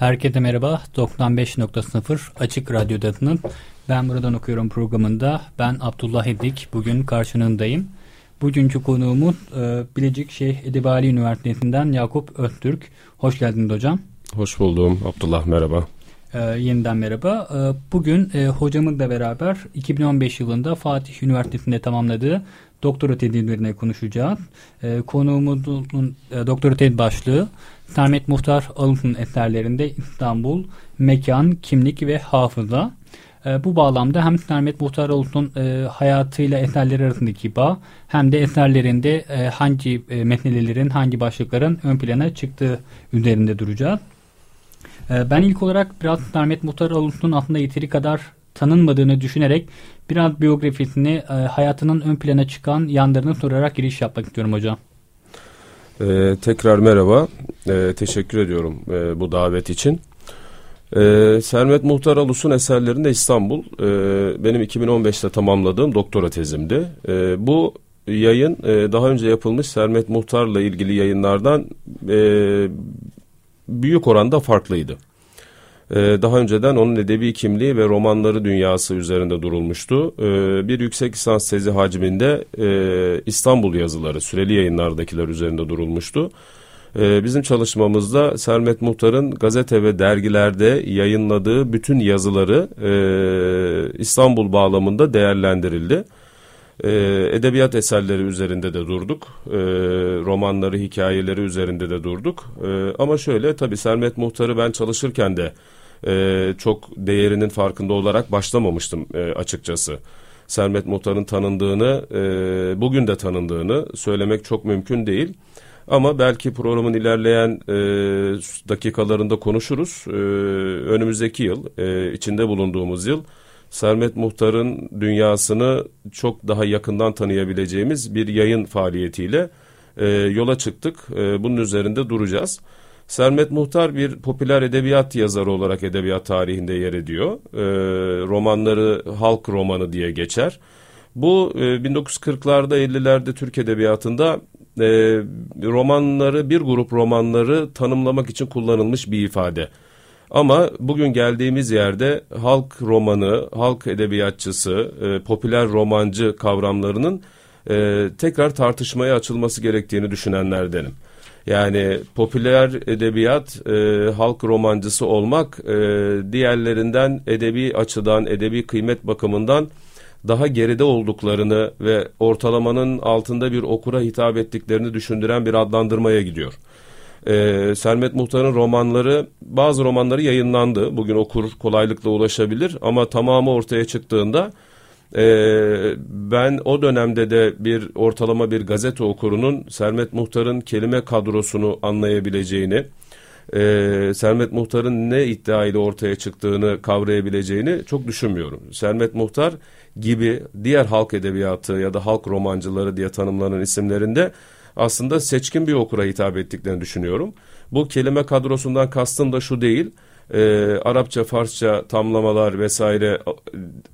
Herkese merhaba. 95.0 Açık Radyo'dasınız. Ben buradan okuyorum programında. Ben Abdullah Edik. Bugün karşınındayım. Bugünkü konuğumuz e, Bilecik Şeyh Edebali Üniversitesi'nden Yakup Öztürk. Hoş geldiniz hocam. Hoş buldum. Abdullah merhaba. E, yeniden merhaba. E, bugün e, hocamızla beraber 2015 yılında Fatih Üniversitesi'nde tamamladığı doktora tezlerine konuşacağız. E, konuğumuzun e, doktora tez başlığı Sermet Muhtar Alın'ın eserlerinde İstanbul, Mekan, Kimlik ve Hafıza. E, bu bağlamda hem Sermet Muhtar Alın'ın e, hayatıyla eserleri arasındaki bağ hem de eserlerinde e, hangi e, metnelerin, hangi başlıkların ön plana çıktığı üzerinde duracağız. E, ben ilk olarak biraz Sermet Muhtar Alın'ın aslında yeteri kadar tanınmadığını düşünerek biraz biyografisini, e, hayatının ön plana çıkan yanlarını sorarak giriş yapmak istiyorum hocam. Ee, tekrar merhaba. Ee, teşekkür ediyorum e, bu davet için. Ee, Sermet Muhtar Alus'un eserlerinde İstanbul e, benim 2015'te tamamladığım doktora tezimdi. E, bu yayın e, daha önce yapılmış Sermet Muhtar'la ilgili yayınlardan e, büyük oranda farklıydı. Ee, daha önceden onun edebi kimliği ve romanları dünyası üzerinde durulmuştu. Ee, bir yüksek lisans tezi hacminde e, İstanbul yazıları, süreli yayınlardakiler üzerinde durulmuştu. Ee, bizim çalışmamızda Sermet Muhtar'ın gazete ve dergilerde yayınladığı bütün yazıları e, İstanbul bağlamında değerlendirildi. edebiyat eserleri üzerinde de durduk. romanları, hikayeleri üzerinde de durduk. ama şöyle tabii Sermet Muhtar'ı ben çalışırken de e, çok değerinin farkında olarak başlamamıştım e, açıkçası. Sermet Muhtar'ın tanındığını, e, bugün de tanındığını söylemek çok mümkün değil. Ama belki programın ilerleyen e, dakikalarında konuşuruz. E, önümüzdeki yıl, e, içinde bulunduğumuz yıl, Sermet Muhtar'ın dünyasını çok daha yakından tanıyabileceğimiz bir yayın faaliyetiyle e, yola çıktık. E, bunun üzerinde duracağız. Sermet Muhtar bir popüler edebiyat yazarı olarak edebiyat tarihinde yer ediyor. E, romanları halk romanı diye geçer. Bu e, 1940'larda 50'lerde Türk edebiyatında e, romanları bir grup romanları tanımlamak için kullanılmış bir ifade. Ama bugün geldiğimiz yerde halk romanı, halk edebiyatçısı, e, popüler romancı kavramlarının e, tekrar tartışmaya açılması gerektiğini düşünenlerdenim. Yani popüler edebiyat, e, halk romancısı olmak e, diğerlerinden edebi açıdan, edebi kıymet bakımından daha geride olduklarını ve ortalamanın altında bir okura hitap ettiklerini düşündüren bir adlandırmaya gidiyor. Ee, Sermet Muhtar'ın romanları, bazı romanları yayınlandı. Bugün okur kolaylıkla ulaşabilir ama tamamı ortaya çıktığında ee, ben o dönemde de bir ortalama bir gazete okurunun Sermet Muhtar'ın kelime kadrosunu anlayabileceğini, e, Sermet Muhtar'ın ne iddia ile ortaya çıktığını kavrayabileceğini çok düşünmüyorum. Sermet Muhtar gibi diğer halk edebiyatı ya da halk romancıları diye tanımlanan isimlerinde aslında seçkin bir okura hitap ettiklerini düşünüyorum. Bu kelime kadrosundan kastım da şu değil e, Arapça, Farsça tamlamalar vesaire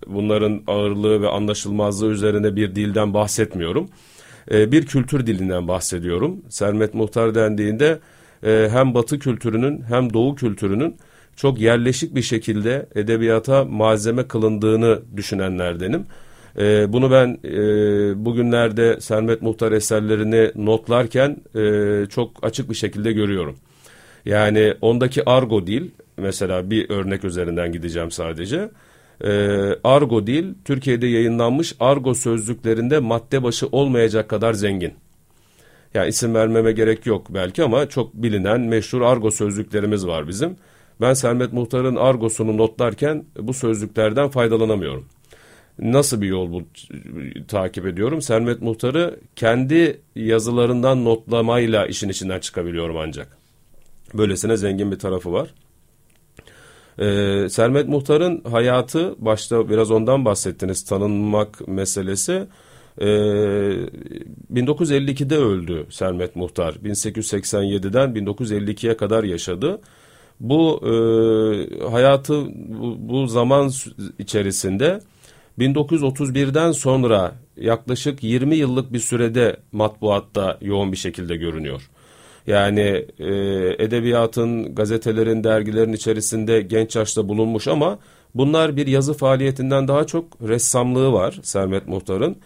bunların ağırlığı ve anlaşılmazlığı üzerine bir dilden bahsetmiyorum. E, bir kültür dilinden bahsediyorum. Sermet Muhtar dendiğinde e, hem Batı kültürünün hem Doğu kültürünün çok yerleşik bir şekilde edebiyata malzeme kılındığını düşünenlerdenim. E, bunu ben e, bugünlerde Sermet Muhtar eserlerini notlarken e, çok açık bir şekilde görüyorum. Yani ondaki argo dil mesela bir örnek üzerinden gideceğim sadece. E, argo dil Türkiye'de yayınlanmış argo sözlüklerinde madde başı olmayacak kadar zengin. Yani isim vermeme gerek yok belki ama çok bilinen meşhur argo sözlüklerimiz var bizim. Ben Sermet Muhtar'ın argosunu notlarken bu sözlüklerden faydalanamıyorum. Nasıl bir yol bu takip ediyorum? Sermet Muhtar'ı kendi yazılarından notlamayla işin içinden çıkabiliyorum ancak. Böylesine zengin bir tarafı var. Ee, Sermet Muhtar'ın hayatı başta biraz ondan bahsettiniz tanınmak meselesi. Ee, 1952'de öldü Sermet Muhtar. 1887'den 1952'ye kadar yaşadı. Bu e, hayatı bu, bu zaman içerisinde 1931'den sonra yaklaşık 20 yıllık bir sürede matbuatta yoğun bir şekilde görünüyor. Yani e, edebiyatın, gazetelerin, dergilerin içerisinde genç yaşta bulunmuş ama bunlar bir yazı faaliyetinden daha çok ressamlığı var Sermet Muhtar'ın.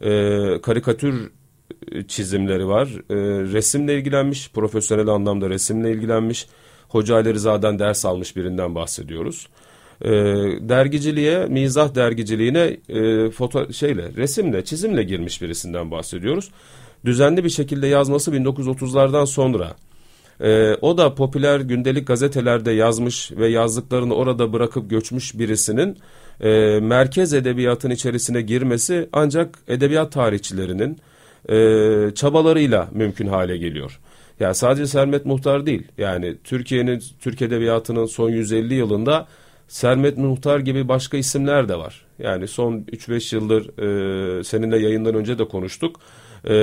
E, karikatür çizimleri var. E, resimle ilgilenmiş, profesyonel anlamda resimle ilgilenmiş. Hoca Ali Rıza'dan ders almış birinden bahsediyoruz. E, dergiciliğe, mizah dergiciliğine e, foto şeyle, resimle, çizimle girmiş birisinden bahsediyoruz düzenli bir şekilde yazması 1930'lardan sonra. E, o da popüler gündelik gazetelerde yazmış ve yazdıklarını orada bırakıp göçmüş birisinin e, merkez edebiyatın içerisine girmesi ancak edebiyat tarihçilerinin e, çabalarıyla mümkün hale geliyor. Yani sadece Sermet Muhtar değil. Yani Türkiye'nin Türk edebiyatının son 150 yılında Sermet Muhtar gibi başka isimler de var. Yani son 3-5 yıldır e, seninle yayından önce de konuştuk e,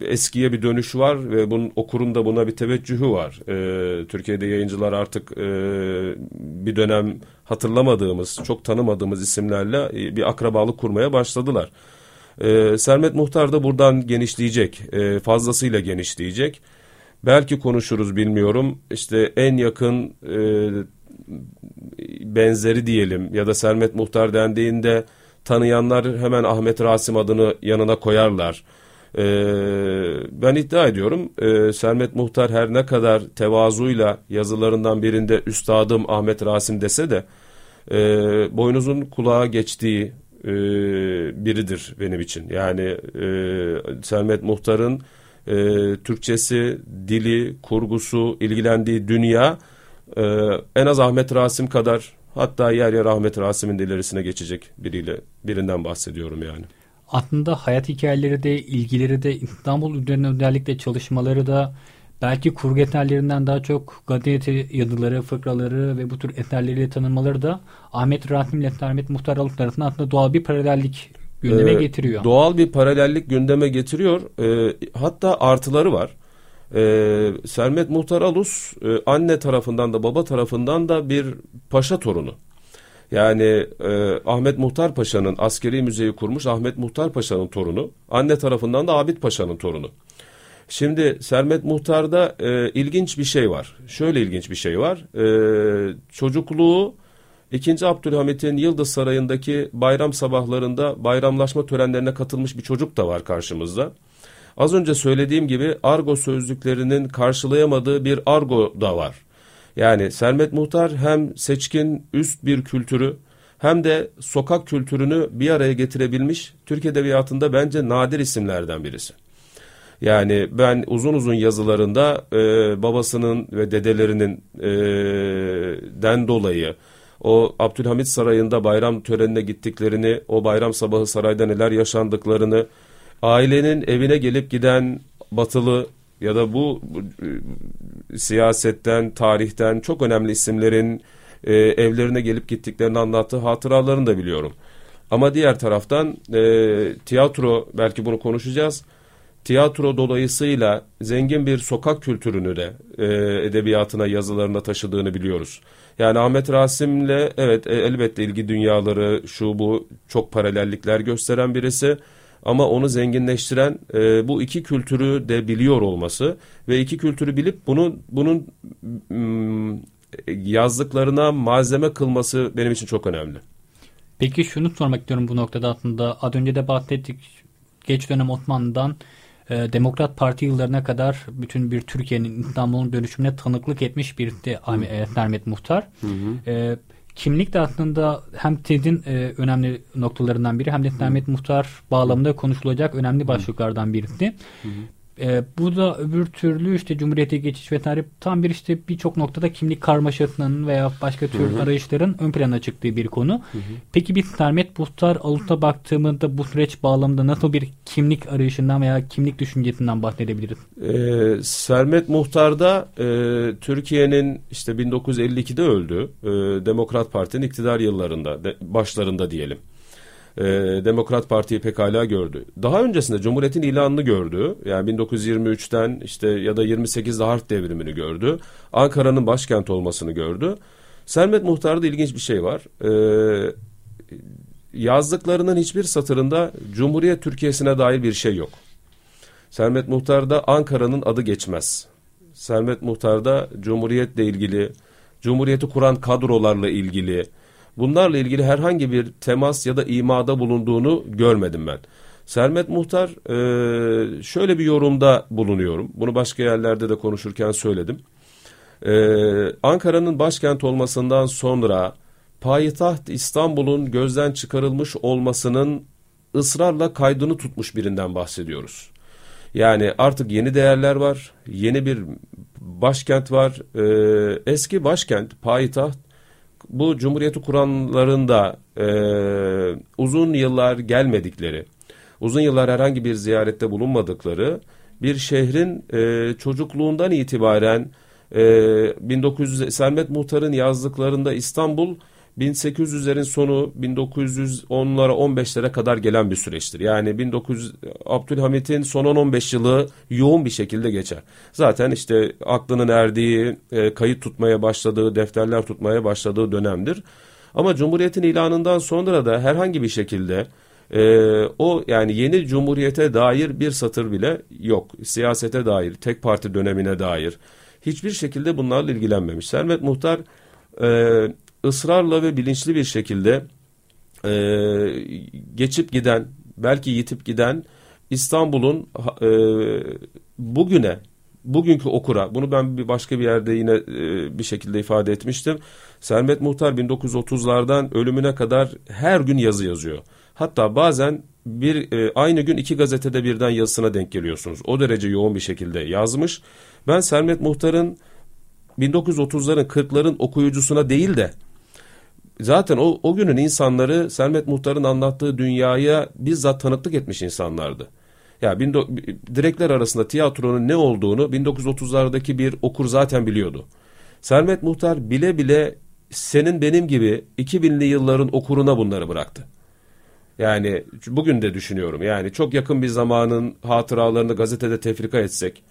eskiye bir dönüş var ve bunun okurun da buna bir teveccühü var. E, Türkiye'de yayıncılar artık e, bir dönem hatırlamadığımız, çok tanımadığımız isimlerle e, bir akrabalık kurmaya başladılar. E, Sermet Muhtar da buradan genişleyecek, e, fazlasıyla genişleyecek. Belki konuşuruz bilmiyorum. İşte en yakın e, benzeri diyelim ya da Sermet Muhtar dendiğinde tanıyanlar hemen Ahmet Rasim adını yanına koyarlar. Ee, ben iddia ediyorum e, Sermet Muhtar her ne kadar tevazuyla yazılarından birinde Üstadım Ahmet Rasim dese de e, boynuzun kulağa geçtiği e, biridir benim için. Yani e, Sermet Muhtar'ın e, Türkçesi, dili, kurgusu, ilgilendiği dünya e, en az Ahmet Rasim kadar Hatta yer yer Ahmet Rasim'in ilerisine geçecek biriyle birinden bahsediyorum yani. Aslında hayat hikayeleri de ilgileri de İstanbul üzerine özellikle çalışmaları da belki kurgu eserlerinden daha çok gazete yazıları, fıkraları ve bu tür eserleriyle tanınmaları da Ahmet Rasim ile Sermet Muhtar Alık arasında aslında doğal bir paralellik gündeme ee, getiriyor. Doğal bir paralellik gündeme getiriyor. Ee, hatta artıları var. Ee, Sermet Muhtar Alus e, anne tarafından da baba tarafından da bir paşa torunu. Yani e, Ahmet Muhtar Paşa'nın askeri müzeyi kurmuş Ahmet Muhtar Paşa'nın torunu. Anne tarafından da Abid Paşa'nın torunu. Şimdi Sermet Muhtar'da e, ilginç bir şey var. Şöyle ilginç bir şey var. E, çocukluğu 2. Abdülhamit'in Yıldız Sarayı'ndaki bayram sabahlarında bayramlaşma törenlerine katılmış bir çocuk da var karşımızda. Az önce söylediğim gibi argo sözlüklerinin karşılayamadığı bir argo da var. Yani Sermet Muhtar hem seçkin üst bir kültürü hem de sokak kültürünü bir araya getirebilmiş Türk Edebiyatı'nda bence nadir isimlerden birisi. Yani ben uzun uzun yazılarında e, babasının ve dedelerinin e, den dolayı o Abdülhamit Sarayı'nda bayram törenine gittiklerini, o bayram sabahı sarayda neler yaşandıklarını, ailenin evine gelip giden batılı ya da bu, e, siyasetten, tarihten çok önemli isimlerin e, evlerine gelip gittiklerini anlattığı hatıralarını da biliyorum. Ama diğer taraftan e, tiyatro belki bunu konuşacağız. Tiyatro dolayısıyla zengin bir sokak kültürünü de e, edebiyatına yazılarına taşıdığını biliyoruz. Yani Ahmet Rasim'le evet e, elbette ilgi dünyaları şu bu çok paralellikler gösteren birisi. Ama onu zenginleştiren e, bu iki kültürü de biliyor olması ve iki kültürü bilip bunu bunun mm, yazdıklarına malzeme kılması benim için çok önemli. Peki şunu sormak istiyorum bu noktada aslında az önce de bahsettik geç dönem Osmanlı'dan e, Demokrat Parti yıllarına kadar bütün bir Türkiye'nin İstanbul'un dönüşümüne tanıklık etmiş bir de Ahmet Muhtar. Hı hı. E, kimlik de aslında hem TED'in e, önemli noktalarından biri hem de Sermet Muhtar bağlamında konuşulacak önemli başlıklardan birisi. Hı hı. E, bu da öbür türlü işte Cumhuriyete geçiş ve tarih tam bir işte birçok noktada kimlik karmaşasının veya başka tür hı hı. arayışların ön plana çıktığı bir konu. Hı hı. Peki biz Sermet Muhtar Alut'a baktığımızda bu süreç bağlamında nasıl bir kimlik arayışından veya kimlik düşüncesinden bahsedebiliriz? Ee, Sermet Muhtar'da e, Türkiye'nin işte 1952'de öldü. E, Demokrat Parti'nin iktidar yıllarında, de, başlarında diyelim e, Demokrat Parti'yi pekala gördü. Daha öncesinde Cumhuriyet'in ilanını gördü. Yani 1923'ten işte ya da 28'de harf devrimini gördü. Ankara'nın başkent olmasını gördü. Sermet Muhtar'da ilginç bir şey var. E, yazdıklarının hiçbir satırında Cumhuriyet Türkiye'sine dair bir şey yok. Sermet Muhtar'da Ankara'nın adı geçmez. Sermet Muhtar'da Cumhuriyet'le ilgili, Cumhuriyeti kuran kadrolarla ilgili, bunlarla ilgili herhangi bir temas ya da imada bulunduğunu görmedim ben. Sermet Muhtar e, şöyle bir yorumda bulunuyorum. Bunu başka yerlerde de konuşurken söyledim. E, Ankara'nın başkent olmasından sonra payitaht İstanbul'un gözden çıkarılmış olmasının ısrarla kaydını tutmuş birinden bahsediyoruz. Yani artık yeni değerler var, yeni bir başkent var. Ee, eski başkent, payitaht bu cumhuriyeti kuranların da e, uzun yıllar gelmedikleri, uzun yıllar herhangi bir ziyarette bulunmadıkları bir şehrin e, çocukluğundan itibaren e, 1900 Sermet Muhtar'ın yazdıklarında İstanbul 1800'lerin sonu 1910'lara 15'lere kadar gelen bir süreçtir. Yani 1900 Abdülhamit'in son 10-15 yılı yoğun bir şekilde geçer. Zaten işte aklının erdiği, e, kayıt tutmaya başladığı, defterler tutmaya başladığı dönemdir. Ama Cumhuriyet'in ilanından sonra da herhangi bir şekilde e, o yani yeni Cumhuriyet'e dair bir satır bile yok. Siyasete dair, tek parti dönemine dair hiçbir şekilde bunlarla ilgilenmemiş. Sermet Muhtar e, ısrarla ve bilinçli bir şekilde e, geçip giden, belki yitip giden İstanbul'un e, bugüne, bugünkü okura, bunu ben bir başka bir yerde yine e, bir şekilde ifade etmiştim. Sermet Muhtar 1930'lardan ölümüne kadar her gün yazı yazıyor. Hatta bazen bir e, aynı gün iki gazetede birden yazısına denk geliyorsunuz. O derece yoğun bir şekilde yazmış. Ben Sermet Muhtar'ın 1930'ların 40'ların okuyucusuna değil de zaten o, o günün insanları Selmet Muhtar'ın anlattığı dünyaya bizzat tanıklık etmiş insanlardı. Ya yani direkler arasında tiyatronun ne olduğunu 1930'lardaki bir okur zaten biliyordu. Selmet Muhtar bile bile senin benim gibi 2000'li yılların okuruna bunları bıraktı. Yani bugün de düşünüyorum. Yani çok yakın bir zamanın hatıralarını gazetede tefrika etsek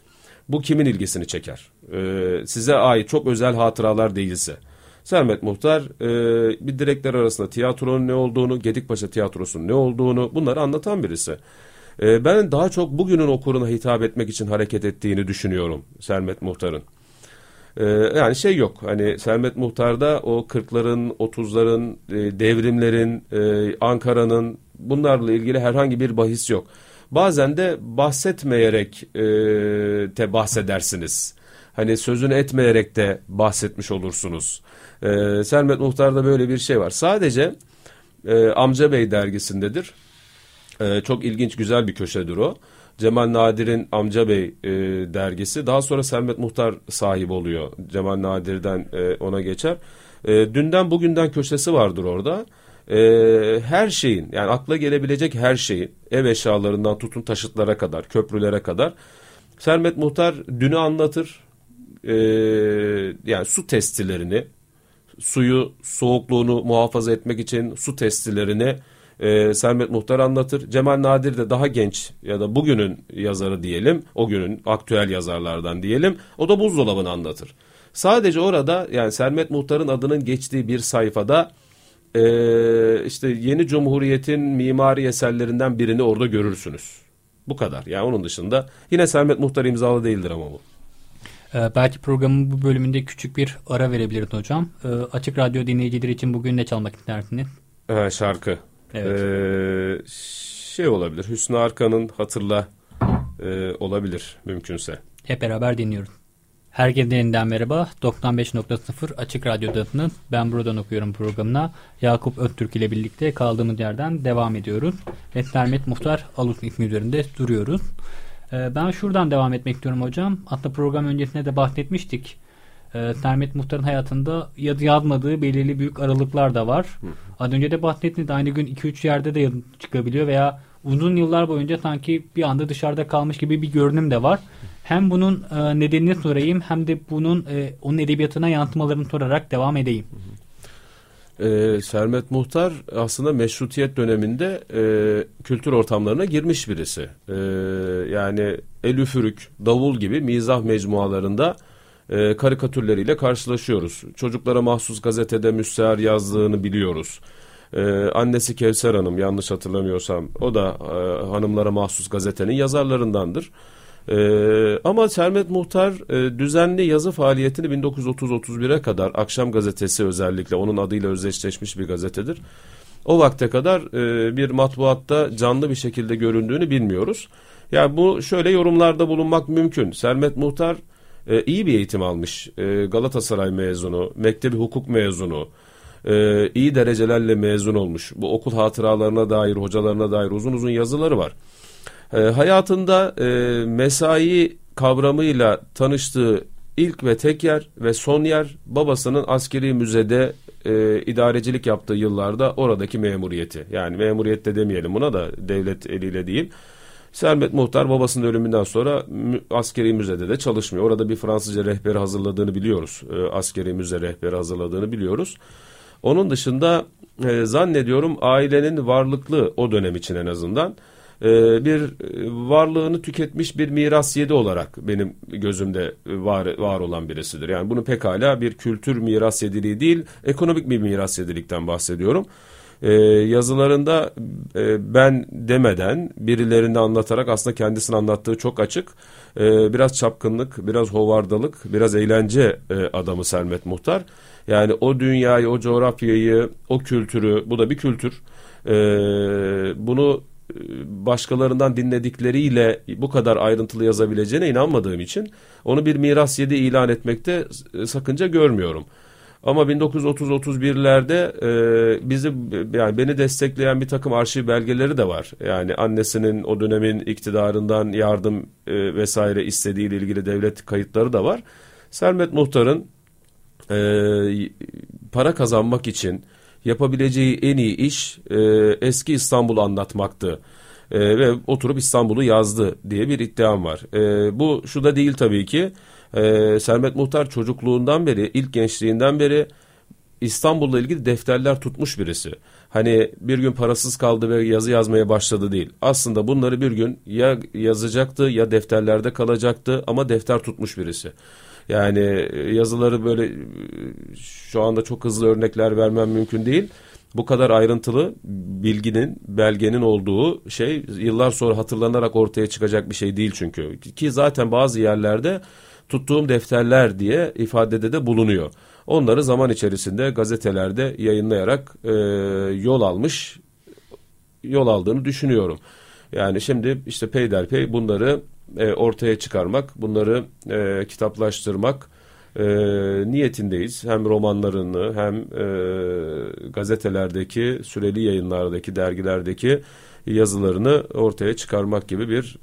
bu kimin ilgisini çeker? Ee, size ait çok özel hatıralar değilse. Sermet Muhtar e, bir direkler arasında tiyatronun ne olduğunu, Gedikpaşa tiyatrosunun ne olduğunu bunları anlatan birisi. E, ben daha çok bugünün okuruna hitap etmek için hareket ettiğini düşünüyorum Sermet Muhtar'ın. E, yani şey yok hani Sermet Muhtar'da o 40'ların, 30'ların, e, devrimlerin, e, Ankara'nın bunlarla ilgili herhangi bir bahis yok. Bazen de bahsetmeyerek e, te bahsedersiniz. Hani sözünü etmeyerek de bahsetmiş olursunuz. E, Sermet Muhtar'da böyle bir şey var. Sadece e, Amca Bey dergisindedir. E, çok ilginç güzel bir köşedir o. Cemal Nadir'in Amca Bey e, dergisi. Daha sonra Sermet Muhtar sahip oluyor. Cemal Nadir'den e, ona geçer. E, dünden bugünden köşesi vardır orada. E, her şeyin yani akla gelebilecek her şeyin ev eşyalarından tutun taşıtlara kadar, köprülere kadar Sermet Muhtar dünü anlatır. E, yani su testilerini, suyu soğukluğunu muhafaza etmek için su testilerini e, Sermet Muhtar anlatır. Cemal Nadir de daha genç ya da bugünün yazarı diyelim, o günün aktüel yazarlardan diyelim, o da buzdolabını anlatır. Sadece orada yani Sermet Muhtar'ın adının geçtiği bir sayfada e, işte yeni cumhuriyetin mimari eserlerinden birini orada görürsünüz. Bu kadar. Yani onun dışında yine Sermet Muhtar imzalı değildir ama bu. Ee, belki programın bu bölümünde küçük bir ara verebiliriz hocam. Ee, açık Radyo dinleyicileri için bugün ne çalmak istersiniz? Ee, şarkı. Evet. Ee, şey olabilir. Hüsnü Arkan'ın Hatırla e, olabilir mümkünse. Hep beraber dinliyoruz. Herkese yeniden merhaba. 95.0 Açık Radyo'dasınız. Ben buradan okuyorum programına. Yakup Öztürk ile birlikte kaldığımız yerden devam ediyoruz. Ve Sermet Muhtar Alus ismi üzerinde duruyoruz. E, ben şuradan devam etmek istiyorum hocam. Hatta program öncesinde de bahsetmiştik. E, Sermet Muhtar'ın hayatında yazmadığı belirli büyük aralıklar da var. Hı. Az önce de bahsettiniz aynı gün 2-3 yerde de çıkabiliyor veya uzun yıllar boyunca sanki bir anda dışarıda kalmış gibi bir görünüm de var. Hem bunun e, nedenini sorayım hem de bunun e, onun edebiyatına yansımalarını sorarak devam edeyim. E, Sermet Muhtar aslında meşrutiyet döneminde e, kültür ortamlarına girmiş birisi. E, yani El Üfürük, Davul gibi mizah mecmualarında e, karikatürleriyle karşılaşıyoruz. Çocuklara mahsus gazetede müstehar yazdığını biliyoruz. Ee, annesi Kevser Hanım yanlış hatırlamıyorsam o da e, hanımlara mahsus gazetenin yazarlarındandır. Ee, ama Sermet Muhtar e, düzenli yazı faaliyetini 1930-31'e kadar Akşam Gazetesi özellikle onun adıyla özdeşleşmiş bir gazetedir. O vakte kadar e, bir matbuatta canlı bir şekilde göründüğünü bilmiyoruz. Yani bu şöyle yorumlarda bulunmak mümkün. Sermet Muhtar e, iyi bir eğitim almış. E, Galatasaray mezunu, mektebi hukuk mezunu, e, iyi derecelerle mezun olmuş. Bu okul hatıralarına dair, hocalarına dair uzun uzun yazıları var. E, hayatında e, mesai kavramıyla tanıştığı ilk ve tek yer ve son yer babasının askeri müzede e, idarecilik yaptığı yıllarda oradaki memuriyeti. Yani memuriyet de demeyelim buna da devlet eliyle değil. Sermet Muhtar babasının ölümünden sonra askeri müzede de çalışmıyor. Orada bir Fransızca rehberi hazırladığını biliyoruz. E, askeri müze rehberi hazırladığını biliyoruz. Onun dışında e, zannediyorum ailenin varlıklı o dönem için en azından e, bir e, varlığını tüketmiş bir miras yedi olarak benim gözümde var, var olan birisidir. Yani bunu pekala bir kültür miras yediliği değil ekonomik bir miras yedilikten bahsediyorum. Ee, yazılarında e, ben demeden birilerini anlatarak aslında kendisini anlattığı çok açık. Ee, biraz çapkınlık, biraz hovardalık, biraz eğlence e, adamı Selmet Muhtar. Yani o dünyayı, o coğrafyayı, o kültürü, bu da bir kültür. Ee, bunu e, başkalarından dinledikleriyle bu kadar ayrıntılı yazabileceğine inanmadığım için onu bir miras yedi ilan etmekte sakınca görmüyorum. Ama 1930-31'lerde e, bizi yani beni destekleyen bir takım arşiv belgeleri de var. Yani annesinin o dönemin iktidarından yardım e, vesaire istediğiyle ilgili devlet kayıtları da var. Sermet Muhtar'ın e, para kazanmak için yapabileceği en iyi iş e, eski İstanbul'u anlatmaktı. E, ve oturup İstanbul'u yazdı diye bir iddiam var. E, bu şu da değil tabii ki. E, Sermet Muhtar çocukluğundan beri, ilk gençliğinden beri İstanbul'la ilgili defterler tutmuş birisi. Hani bir gün parasız kaldı ve yazı yazmaya başladı değil. Aslında bunları bir gün ya yazacaktı ya defterlerde kalacaktı ama defter tutmuş birisi. Yani e, yazıları böyle e, şu anda çok hızlı örnekler vermem mümkün değil. Bu kadar ayrıntılı bilginin, belgenin olduğu şey yıllar sonra hatırlanarak ortaya çıkacak bir şey değil çünkü. Ki zaten bazı yerlerde tuttuğum defterler diye ifadede de bulunuyor. Onları zaman içerisinde gazetelerde yayınlayarak e, yol almış, yol aldığını düşünüyorum. Yani şimdi işte peyderpey bunları e, ortaya çıkarmak, bunları e, kitaplaştırmak e, niyetindeyiz. Hem romanlarını hem e, gazetelerdeki, süreli yayınlardaki, dergilerdeki yazılarını ortaya çıkarmak gibi bir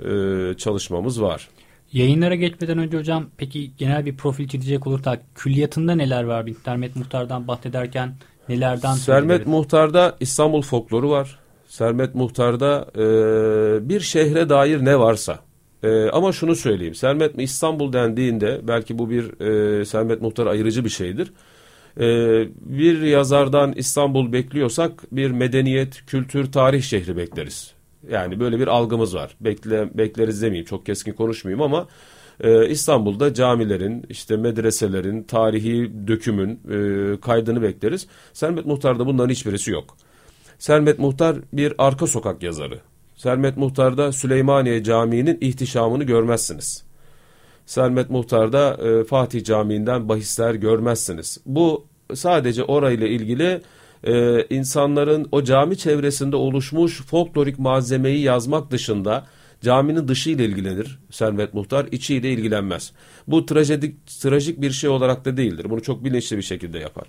e, çalışmamız var. Yayınlara geçmeden önce hocam peki genel bir profil çizecek olursak külliyatında neler var? Sermet Muhtar'dan bahsederken nelerden Sermet Muhtar'da İstanbul folkloru var. Sermet Muhtar'da e, bir şehre dair ne varsa ee, ama şunu söyleyeyim. Sermet İstanbul dendiğinde belki bu bir e, Sermet Muhtar ayırıcı bir şeydir. Ee, bir yazardan İstanbul bekliyorsak bir medeniyet, kültür, tarih şehri bekleriz. Yani böyle bir algımız var. Bekle, bekleriz demeyeyim çok keskin konuşmayayım ama e, İstanbul'da camilerin, işte medreselerin, tarihi dökümün e, kaydını bekleriz. Sermet Muhtar'da bunların hiçbirisi yok. Sermet Muhtar bir arka sokak yazarı. Sermet Muhtar'da Süleymaniye Camii'nin ihtişamını görmezsiniz. Sermet Muhtar'da e, Fatih Camii'nden bahisler görmezsiniz. Bu sadece orayla ilgili e, insanların o cami çevresinde oluşmuş folklorik malzemeyi yazmak dışında caminin dışı ile ilgilenir Sermet Muhtar, içiyle ilgilenmez. Bu trajedik, trajik bir şey olarak da değildir. Bunu çok bilinçli bir şekilde yapar.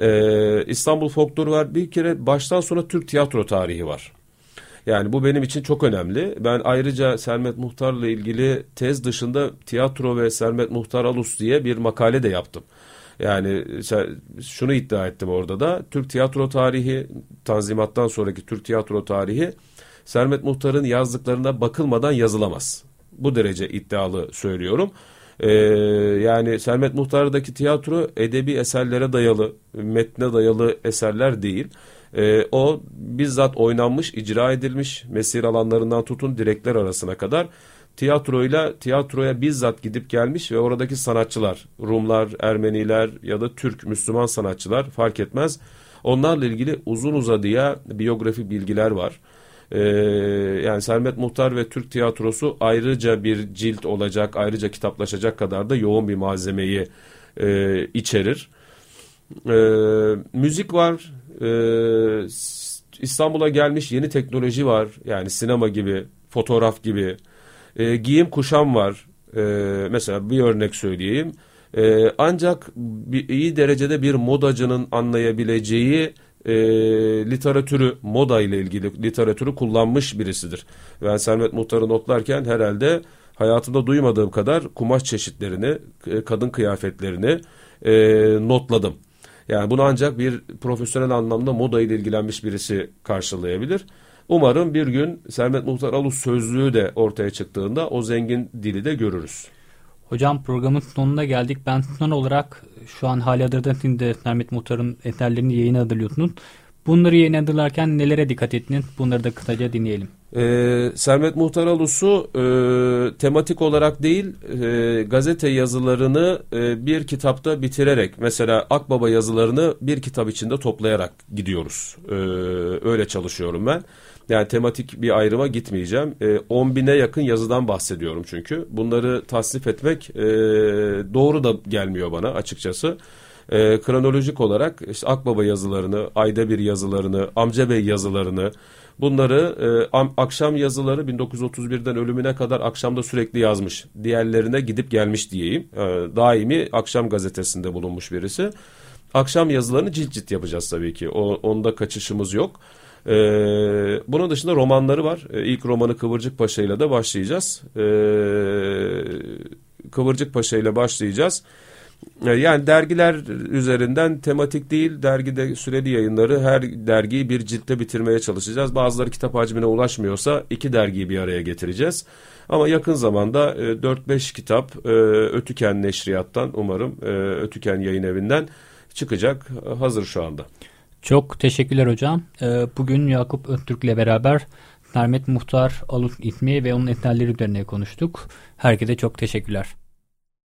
Ee, İstanbul folkloru var. Bir kere baştan sona Türk tiyatro tarihi var. Yani bu benim için çok önemli. Ben ayrıca Sermet Muhtar'la ilgili tez dışında tiyatro ve Sermet Muhtar Alus diye bir makale de yaptım. Yani şunu iddia ettim orada da Türk tiyatro tarihi Tanzimat'tan sonraki Türk tiyatro tarihi Sermet Muhtar'ın yazdıklarına bakılmadan yazılamaz. Bu derece iddialı söylüyorum. Ee, yani Sermet Muhtar'daki tiyatro edebi eserlere dayalı, metne dayalı eserler değil. Ee, o bizzat oynanmış, icra edilmiş, mesir alanlarından tutun direkler arasına kadar tiyatroyla tiyatroya bizzat gidip gelmiş ve oradaki sanatçılar, Rumlar, Ermeniler ya da Türk, Müslüman sanatçılar fark etmez. Onlarla ilgili uzun uzadıya biyografi bilgiler var. Ee, yani Sermet Muhtar ve Türk tiyatrosu ayrıca bir cilt olacak, ayrıca kitaplaşacak kadar da yoğun bir malzemeyi e, içerir. E, müzik var, e, İstanbul'a gelmiş yeni teknoloji var. Yani sinema gibi, fotoğraf gibi, e, giyim kuşam var. E, mesela bir örnek söyleyeyim. E, ancak bir, iyi derecede bir modacının anlayabileceği e, literatürü, moda ile ilgili literatürü kullanmış birisidir. Ben Sermet Muhtar'ı notlarken herhalde hayatımda duymadığım kadar kumaş çeşitlerini, kadın kıyafetlerini e, notladım. Yani bunu ancak bir profesyonel anlamda moda ile ilgilenmiş birisi karşılayabilir. Umarım bir gün Sermet Muhtar Alus sözlüğü de ortaya çıktığında o zengin dili de görürüz. Hocam programın sonuna geldik. Ben son olarak şu an hali hazırda de Sermet Muhtar'ın eserlerini yayına hazırlıyorsunuz. Bunları yayınlarken nelere dikkat ettiniz? Bunları da kısaca dinleyelim. Ee, Sermet Muhtar Alus'u e, tematik olarak değil e, gazete yazılarını e, bir kitapta bitirerek mesela Akbaba yazılarını bir kitap içinde toplayarak gidiyoruz. E, öyle çalışıyorum ben. Yani tematik bir ayrıma gitmeyeceğim. E, 10 bine yakın yazıdan bahsediyorum çünkü. Bunları tasnif etmek e, doğru da gelmiyor bana açıkçası. E, kronolojik olarak işte Akbaba yazılarını, Ayda bir yazılarını, Amca Bey yazılarını, bunları e, am, akşam yazıları 1931'den ölümüne kadar akşamda sürekli yazmış. Diğerlerine gidip gelmiş diyeyim. E, daimi akşam gazetesinde bulunmuş birisi. Akşam yazılarını cilt cilt yapacağız tabii ki. O, onda kaçışımız yok. Ee, bunun dışında romanları var. Ee, ilk romanı Kıvırcık Paşa ile de başlayacağız. Ee, Kıvırcık Paşa ile başlayacağız. Yani dergiler üzerinden tematik değil, dergide süreli yayınları her dergiyi bir ciltte bitirmeye çalışacağız. Bazıları kitap hacmine ulaşmıyorsa iki dergiyi bir araya getireceğiz. Ama yakın zamanda e, 4-5 kitap e, Ötüken Neşriyat'tan umarım e, Ötüken Yayın Evi'nden çıkacak. Hazır şu anda. Çok teşekkürler hocam. Ee, bugün Yakup Öztürk ile beraber Sermet Muhtar Alut ismi ve onun eserleri üzerine konuştuk. Herkese çok teşekkürler.